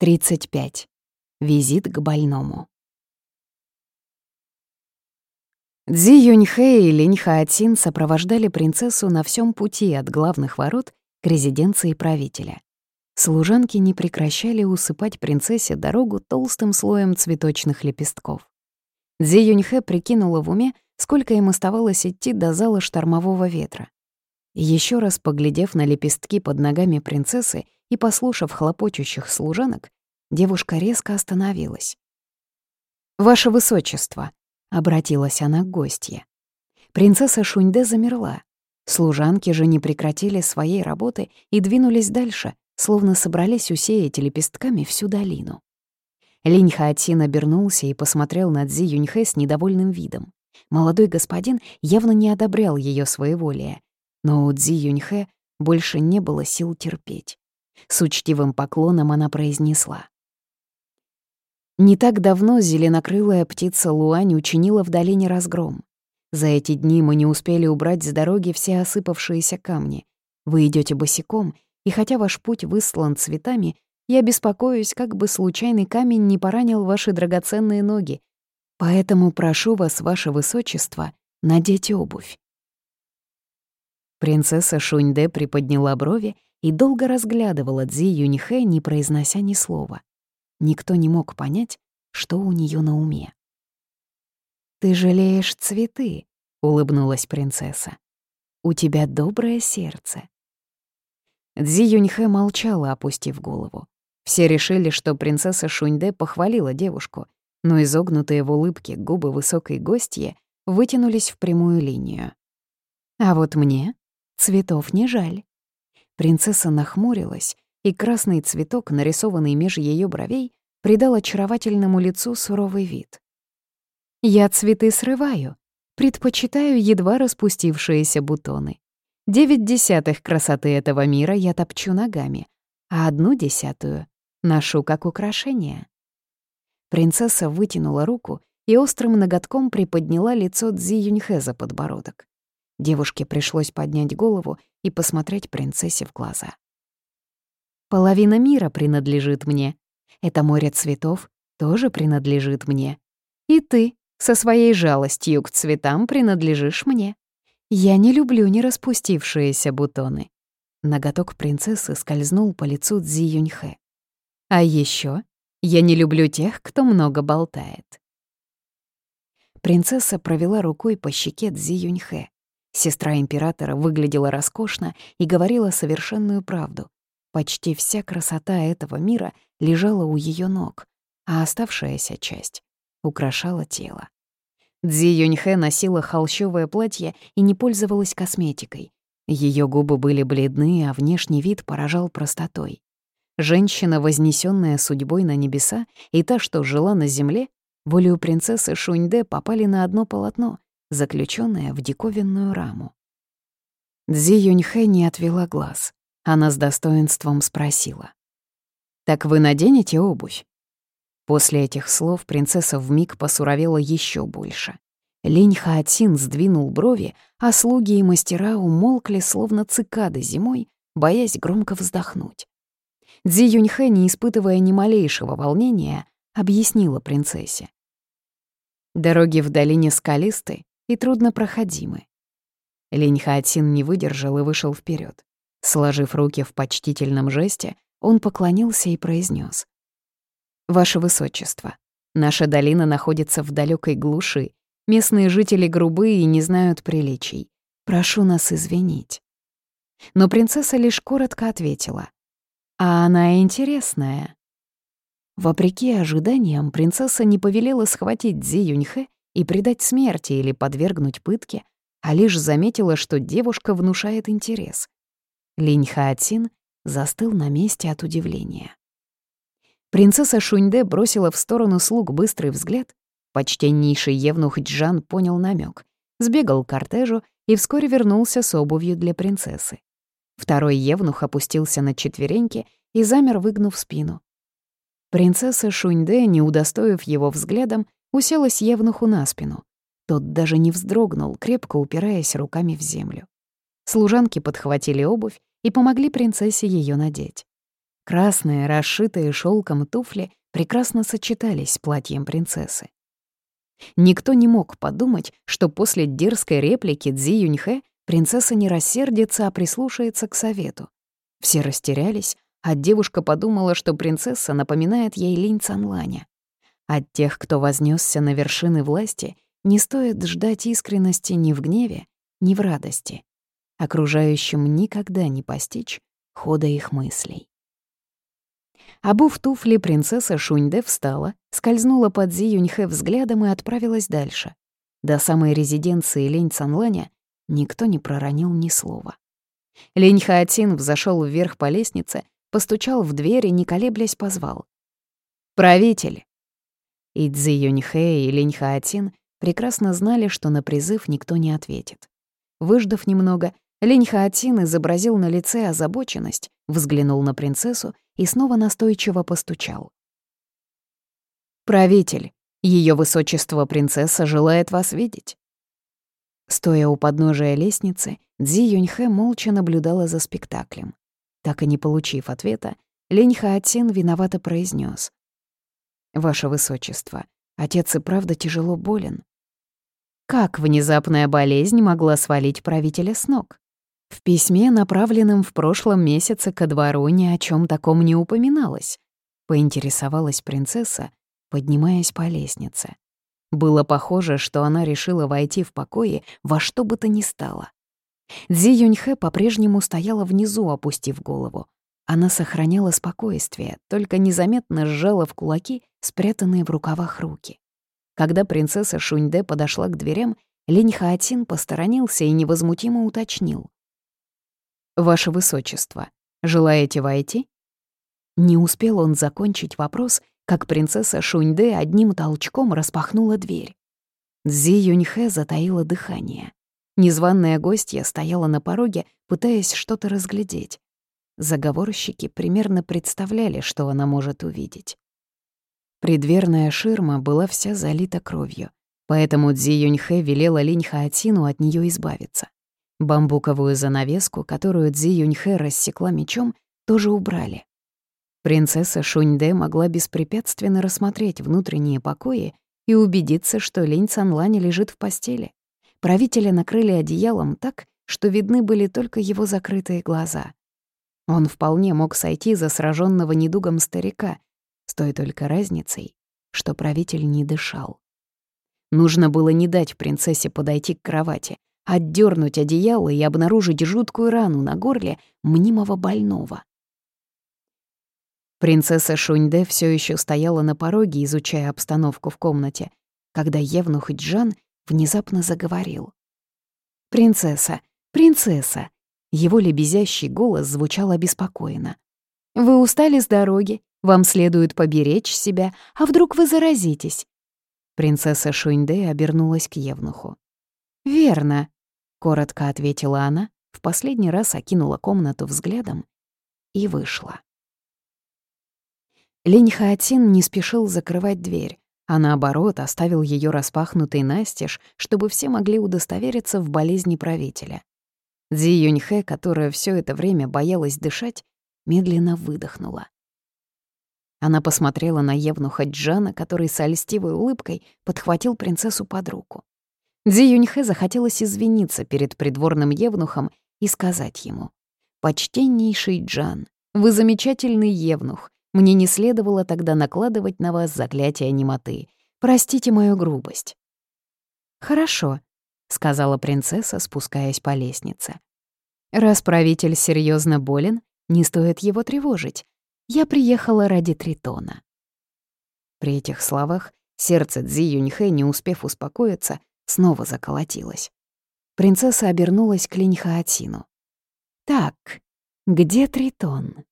35. Визит к больному. Цзи Юньхэ и Линь Хаотин сопровождали принцессу на всем пути от главных ворот к резиденции правителя. Служанки не прекращали усыпать принцессе дорогу толстым слоем цветочных лепестков. Цзи Юньхэ прикинула в уме, сколько им оставалось идти до зала штормового ветра. Еще раз поглядев на лепестки под ногами принцессы и послушав хлопочущих служанок, девушка резко остановилась. «Ваше высочество», — обратилась она к гостье. Принцесса Шуньде замерла. Служанки же не прекратили своей работы и двинулись дальше, словно собрались усеять лепестками всю долину. Линь Хаотин обернулся и посмотрел на Цзи Юньхэ с недовольным видом. Молодой господин явно не одобрял ее своеволие, но у Цзи Юньхэ больше не было сил терпеть. С учтивым поклоном она произнесла. Не так давно зеленокрылая птица Луань учинила в долине разгром. За эти дни мы не успели убрать с дороги все осыпавшиеся камни. Вы идете босиком, и хотя ваш путь выслан цветами, я беспокоюсь, как бы случайный камень не поранил ваши драгоценные ноги. Поэтому прошу вас, ваше высочество, надеть обувь. Принцесса Шуньде приподняла брови и долго разглядывала Цзи Юньхэ, не произнося ни слова. Никто не мог понять, что у нее на уме. «Ты жалеешь цветы», — улыбнулась принцесса. «У тебя доброе сердце». Цзи Юньхэ молчала, опустив голову. Все решили, что принцесса Шуньде похвалила девушку, но изогнутые в улыбке губы высокой гостьи вытянулись в прямую линию. А вот мне Цветов не жаль. Принцесса нахмурилась, и красный цветок, нарисованный меж ее бровей, придал очаровательному лицу суровый вид. «Я цветы срываю, предпочитаю едва распустившиеся бутоны. Девять десятых красоты этого мира я топчу ногами, а одну десятую ношу как украшение». Принцесса вытянула руку и острым ноготком приподняла лицо Цзи Юньхэ за подбородок. Девушке пришлось поднять голову и посмотреть принцессе в глаза. «Половина мира принадлежит мне. Это море цветов тоже принадлежит мне. И ты со своей жалостью к цветам принадлежишь мне. Я не люблю не распустившиеся бутоны». Ноготок принцессы скользнул по лицу Цзи Юньхэ. «А еще я не люблю тех, кто много болтает». Принцесса провела рукой по щеке Цзи Юньхэ. Сестра императора выглядела роскошно и говорила совершенную правду. Почти вся красота этого мира лежала у ее ног, а оставшаяся часть украшала тело. Цзи Юньхэ носила холщовое платье и не пользовалась косметикой. Ее губы были бледны, а внешний вид поражал простотой. Женщина, вознесенная судьбой на небеса, и та, что жила на земле, волею принцессы Шуньде попали на одно полотно — заключенная в диковинную раму. Цзи Юньхэ не отвела глаз. Она с достоинством спросила. «Так вы наденете обувь?» После этих слов принцесса вмиг посуровела еще больше. Линь Хаотин сдвинул брови, а слуги и мастера умолкли, словно цикады зимой, боясь громко вздохнуть. Цзи Юньхэ, не испытывая ни малейшего волнения, объяснила принцессе. Дороги в долине скалисты, и труднопроходимы. Линь Хаотин не выдержал и вышел вперед. Сложив руки в почтительном жесте, он поклонился и произнес: «Ваше Высочество, наша долина находится в далекой глуши. Местные жители грубые и не знают приличий. Прошу нас извинить». Но принцесса лишь коротко ответила. «А она интересная». Вопреки ожиданиям, принцесса не повелела схватить Цзи Юньхэ и предать смерти или подвергнуть пытке, а лишь заметила, что девушка внушает интерес. Линь Хаатин застыл на месте от удивления. Принцесса Шуньде бросила в сторону слуг быстрый взгляд. Почтеннейший евнух Джан понял намек, сбегал к кортежу и вскоре вернулся с обувью для принцессы. Второй евнух опустился на четвереньки и замер, выгнув спину. Принцесса Шуньде, не удостоив его взглядом, уселась Евнуху на спину. Тот даже не вздрогнул, крепко упираясь руками в землю. Служанки подхватили обувь и помогли принцессе ее надеть. Красные, расшитые шелком туфли прекрасно сочетались с платьем принцессы. Никто не мог подумать, что после дерзкой реплики Цзи Юньхэ принцесса не рассердится, а прислушается к совету. Все растерялись, а девушка подумала, что принцесса напоминает ей Линь Цанланя. От тех, кто вознесся на вершины власти, не стоит ждать искренности ни в гневе, ни в радости. Окружающим никогда не постичь хода их мыслей. Обув туфли, принцесса Шуньде встала, скользнула под Зи Юньхэ взглядом и отправилась дальше. До самой резиденции Лень Цанланя никто не проронил ни слова. Лень Хаотин взошел вверх по лестнице, постучал в дверь и, не колеблясь, позвал. «Правитель!» И Цзи Юньхэ и Лень Хаотин прекрасно знали, что на призыв никто не ответит. Выждав немного, Лень Хаотин изобразил на лице озабоченность, взглянул на принцессу и снова настойчиво постучал. «Правитель, ее высочество принцесса желает вас видеть». Стоя у подножия лестницы, Цзи Юньхэ молча наблюдала за спектаклем. Так и не получив ответа, Лень Хаотин виновато произнес: «Ваше высочество, отец и правда тяжело болен». Как внезапная болезнь могла свалить правителя с ног? В письме, направленном в прошлом месяце ко двору, ни о чем таком не упоминалось. Поинтересовалась принцесса, поднимаясь по лестнице. Было похоже, что она решила войти в покои во что бы то ни стало. Дзи Юньхэ по-прежнему стояла внизу, опустив голову. Она сохраняла спокойствие, только незаметно сжала в кулаки спрятанные в рукавах руки. Когда принцесса Шуньде подошла к дверям, Линь Хаотин посторонился и невозмутимо уточнил. «Ваше Высочество, желаете войти?» Не успел он закончить вопрос, как принцесса Шуньде одним толчком распахнула дверь. Цзи Юньхэ затаила дыхание. Незваная гостья стояла на пороге, пытаясь что-то разглядеть. Заговорщики примерно представляли, что она может увидеть. Предверная ширма была вся залита кровью, поэтому Цзи Юньхэ велела Линь Хаотину от нее избавиться. Бамбуковую занавеску, которую Цзи Юньхэ рассекла мечом, тоже убрали. Принцесса Шуньде могла беспрепятственно рассмотреть внутренние покои и убедиться, что Линь Цанлань лежит в постели. Правителя накрыли одеялом так, что видны были только его закрытые глаза. Он вполне мог сойти за сраженного недугом старика, с той только разницей, что правитель не дышал. Нужно было не дать принцессе подойти к кровати, отдернуть одеяло и обнаружить жуткую рану на горле мнимого больного. Принцесса Шуньде все еще стояла на пороге, изучая обстановку в комнате, когда Евнух Джан внезапно заговорил. «Принцесса, принцесса!» Его лебезящий голос звучал обеспокоенно. «Вы устали с дороги, вам следует поберечь себя, а вдруг вы заразитесь?» Принцесса Шуньде обернулась к Евнуху. «Верно», Коротко ответила она, в последний раз окинула комнату взглядом и вышла. Лень Хаотин не спешил закрывать дверь, а наоборот оставил ее распахнутой настежь, чтобы все могли удостовериться в болезни правителя. Дзи Юньхэ, которая все это время боялась дышать, медленно выдохнула. Она посмотрела на Евнуха Джана, который с ольстивой улыбкой подхватил принцессу под руку. Дзи Юньхэ захотелось извиниться перед придворным евнухом и сказать ему. «Почтеннейший Джан, вы замечательный евнух. Мне не следовало тогда накладывать на вас заклятие немоты. Простите мою грубость». «Хорошо», — сказала принцесса, спускаясь по лестнице. «Раз правитель серьезно болен, не стоит его тревожить. Я приехала ради Тритона». При этих словах сердце Цзи Юньхэ, не успев успокоиться, снова заколотилось. Принцесса обернулась к Линьхаатину. «Так, где Тритон?»